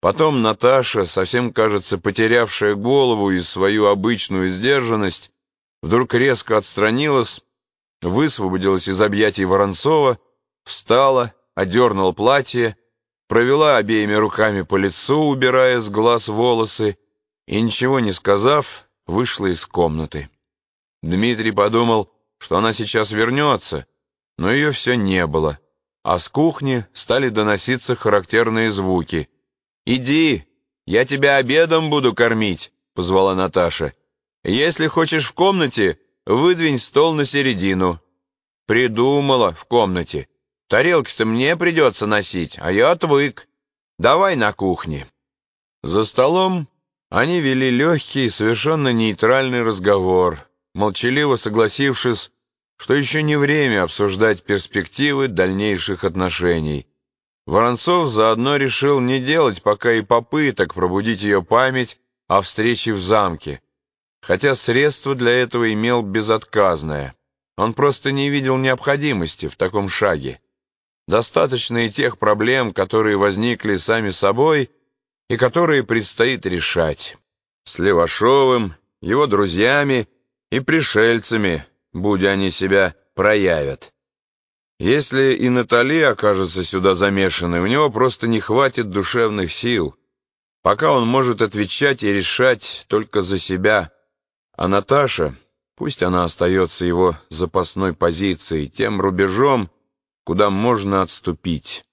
Потом Наташа, совсем, кажется, потерявшая голову и свою обычную сдержанность, вдруг резко отстранилась, высвободилась из объятий Воронцова, встала, одернула платье, провела обеими руками по лицу, убирая с глаз волосы, и, ничего не сказав, вышла из комнаты. Дмитрий подумал, что она сейчас вернется, но ее все не было, а с кухни стали доноситься характерные звуки. «Иди, я тебя обедом буду кормить», — позвала Наташа. «Если хочешь в комнате, выдвинь стол на середину». «Придумала в комнате. Тарелки-то мне придется носить, а я отвык. Давай на кухне». За столом они вели легкий, совершенно нейтральный разговор, молчаливо согласившись, что еще не время обсуждать перспективы дальнейших отношений. Воронцов заодно решил не делать пока и попыток пробудить ее память о встрече в замке, хотя средство для этого имел безотказное. Он просто не видел необходимости в таком шаге. Достаточно и тех проблем, которые возникли сами собой и которые предстоит решать. С Левашовым, его друзьями и пришельцами, будь они себя проявят. Если и Натали окажется сюда замешанной, у него просто не хватит душевных сил. Пока он может отвечать и решать только за себя. А Наташа, пусть она остается его запасной позицией, тем рубежом, куда можно отступить.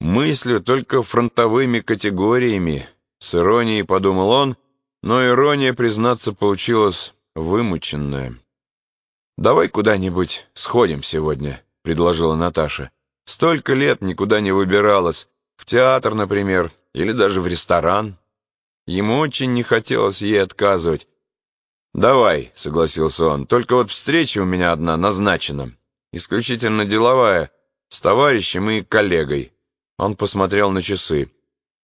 Мыслю только фронтовыми категориями, с иронией подумал он, но ирония, признаться, получилась вымученная. «Давай куда-нибудь сходим сегодня», — предложила Наташа. «Столько лет никуда не выбиралась. В театр, например, или даже в ресторан». Ему очень не хотелось ей отказывать. «Давай», — согласился он, — «только вот встреча у меня одна назначена. Исключительно деловая, с товарищем и коллегой». Он посмотрел на часы.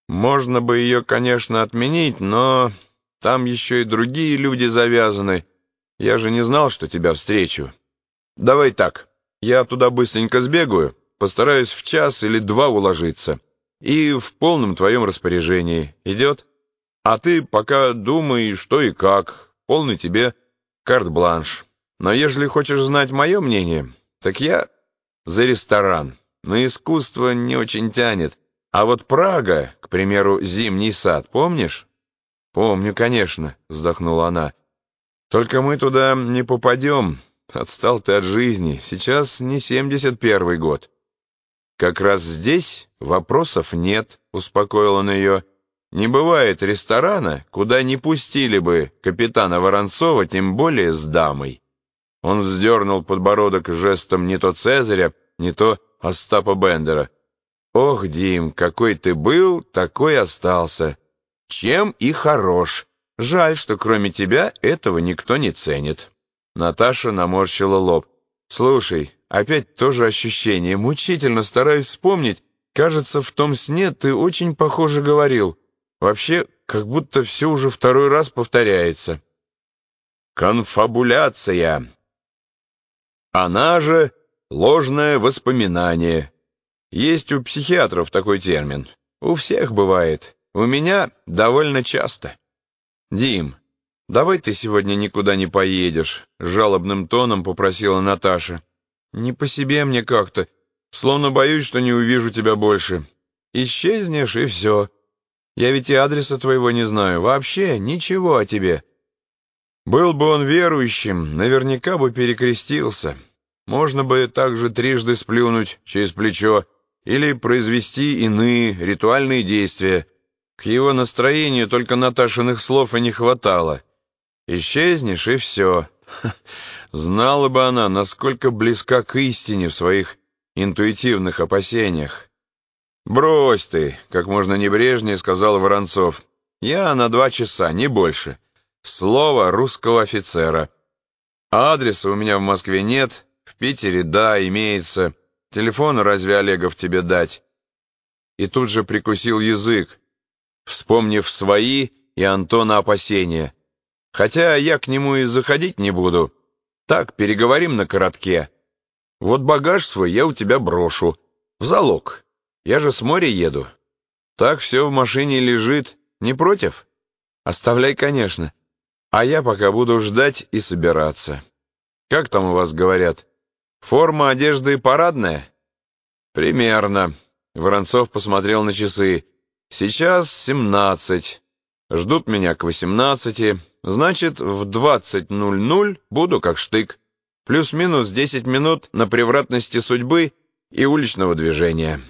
«Можно бы ее, конечно, отменить, но там еще и другие люди завязаны. Я же не знал, что тебя встречу. Давай так, я туда быстренько сбегаю, постараюсь в час или два уложиться. И в полном твоем распоряжении. Идет? А ты пока думай, что и как. Полный тебе карт-бланш. Но ежели хочешь знать мое мнение, так я за ресторан. На искусство не очень тянет. А вот Прага, к примеру, зимний сад, помнишь? «Помню, конечно», — вздохнула она. «Только мы туда не попадем. Отстал ты от жизни. Сейчас не семьдесят первый год». «Как раз здесь вопросов нет», — успокоил он ее. «Не бывает ресторана, куда не пустили бы капитана Воронцова, тем более с дамой». Он вздернул подбородок жестом не то Цезаря, не то Остапа Бендера. «Ох, Дим, какой ты был, такой остался чем и хорош. Жаль, что кроме тебя этого никто не ценит». Наташа наморщила лоб. «Слушай, опять то же ощущение. Мучительно стараюсь вспомнить. Кажется, в том сне ты очень похоже говорил. Вообще, как будто все уже второй раз повторяется». «Конфабуляция». Она же ложное воспоминание. Есть у психиатров такой термин. У всех бывает. У меня довольно часто. Дим, давай ты сегодня никуда не поедешь, жалобным тоном попросила Наташа. Не по себе мне как-то, словно боюсь, что не увижу тебя больше. Исчезнешь и все. Я ведь и адреса твоего не знаю, вообще ничего о тебе. Был бы он верующим, наверняка бы перекрестился. Можно бы также трижды сплюнуть через плечо или произвести иные ритуальные действия, к его настроению только Наташиных слов и не хватало. Исчезнешь, и все. Знала бы она, насколько близка к истине в своих интуитивных опасениях. «Брось ты», — как можно небрежнее сказал Воронцов. «Я на два часа, не больше. Слово русского офицера. Адреса у меня в Москве нет, в Питере, да, имеется. Телефон разве Олегов тебе дать?» И тут же прикусил язык, вспомнив свои и Антона опасения. Хотя я к нему и заходить не буду. Так, переговорим на коротке. Вот багаж свой я у тебя брошу. В залог. Я же с моря еду. Так все в машине лежит. Не против? Оставляй, конечно. А я пока буду ждать и собираться. Как там у вас говорят? Форма одежды парадная? Примерно. Воронцов посмотрел на часы. Сейчас семнадцать. Ждут меня к восемнадцати. Значит, в двадцать ноль ноль буду как штык. Плюс-минус десять минут на превратности судьбы и уличного движения.